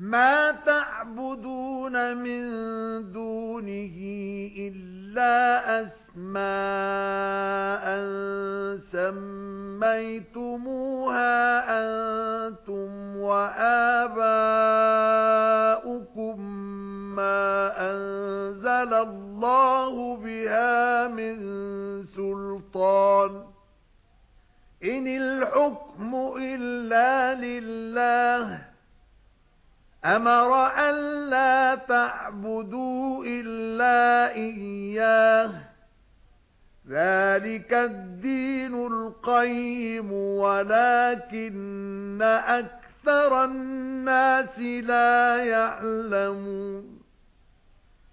مَا تَعْبُدُونَ مِن دُونِهِ إِلَّا أَسْمَاءً سَمَّيْتُمُوهَا أَنْتُمْ وَآبَاؤُكُمْ مَا أَنزَلَ اللَّهُ بِهَا مِن سُلْطَانٍ. إِنِ الْحُكْمُ إِلَّا لِلَّهِ أَمَرَ أَن لَّا تَعْبُدُوا إِلَّا إِيَّاهُ ذَلِكَ الدِّينُ الْقَيِّمُ وَلَكِنَّ أَكْثَرَ النَّاسِ لَا يَعْلَمُونَ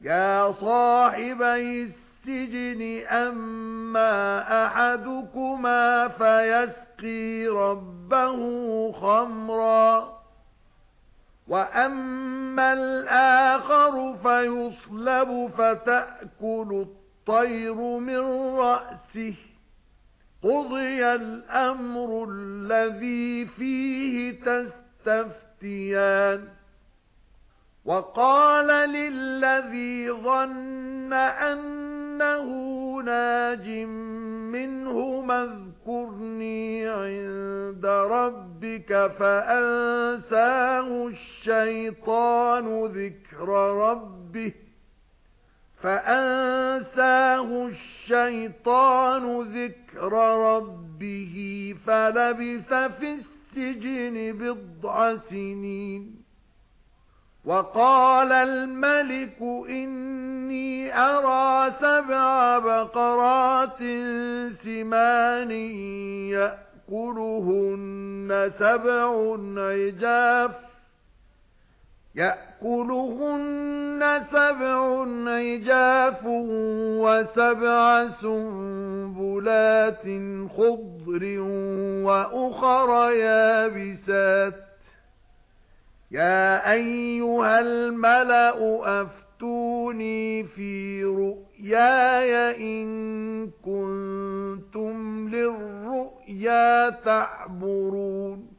يَا صَاحِبَيِ السِّجْنِ أَمَّا أَحَدُكُمَا فَيَسْقِي رَبَّهُ خَمْرًا وَأَمَّا الْآخَرُ فَيُصْلَبُ فَتَأْكُلُ الطَّيْرُ مِنْ رَأْسِهِ قُضِيَ الْأَمْرُ الَّذِي فِيهِ تَسْتَفْتِيَانِ وَقَالَ لِلَّذِي ظَنَّ أَنَّهُ نَاجٍ مِنْهُمَا اذْكُرْنِي عِندَ رَبِّكَ فَأَنسَاهُ الشَّيْطَانُ ذِكْرَ رَبِّهِ فَأَنسَاهُ الشَّيْطَانُ ذِكْرَ رَبِّهِ فَلَبِثَ فِي السِّجْنِ بِضْعَ سِنِينَ وَقَالَ الْمَلِكُ إِنِّي أَرَى سَبْعَ بَقَرَاتٍ سِمَانٍ يَأْكُلُهُنَّ سَبْعٌ عِجَافٌ يَأْكُلُهُنَّ سَبْعٌ عِجَافٌ وَسَبْعَ سُنبُلَاتٍ خُضْرٍ وَأُخَرَ يَابِسَاتٍ. يَا أَيُّهَا الْمَلَأُ أَفْتُونِي فِي رُؤْيَايَ إِن كُنتُمْ لِلرُّؤْيَا تَعْبُرُونَ.